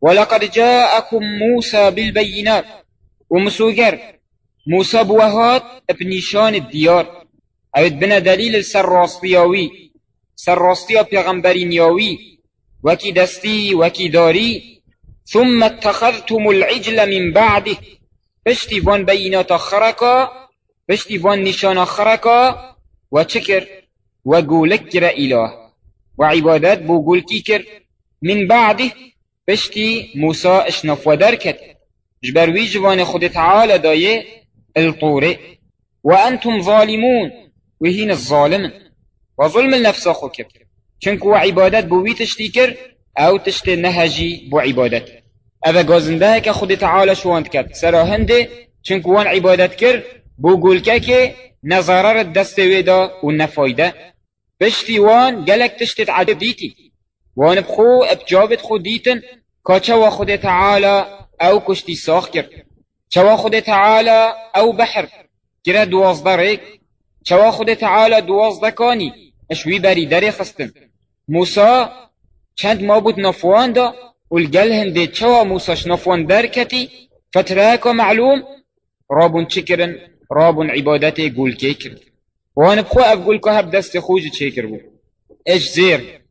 ولقد جاءكم موسى بالبينات ومسوجر موسى بوهات بنشان الديار. أو بنا دليل سرراستياوي سرراستيا پیغمبری نیاوی. وكي دستي وكي داري ثم اتخذتم العجل من بعده. بشتي فان بينات خركا بشتي فان نشان خركا وشكر وقولك كرا إله وعبادات بوقول كيكر من بعده. بشتي موسى اشنف ودركت جبروي جوان خد تعالى دايه الطوري وأنتم ظالمون. وهين الظالم. وظلم النفس أخو كر چونكو عبادت بوي تشتي كر أو تشتي نهجي بو عبادت. أذا قازنده که خود تعالى شواند کرد سرا هنده چونكو وان عبادت كر بو قول که نظرر الدست ويدا والنفايدة بشتي وان قالك تشتت عدد ديتي وان بخو ابجابت خود ديتن كا خود تعالى أو كشتي ساخ كر چوا خود تعالى أو بحر كرا دوازده ريك چوا خود تعالى دوازده كاني اشوي بري داري خستن. موسى چند ما بود نفوان دا والقل هندي چوا موسى نفوان دركتي فتراك معلوم رابون چكرن رابون عبادتي قول كيكر وأنا بخو أقول كهب دست خوج چكر بو إيش زير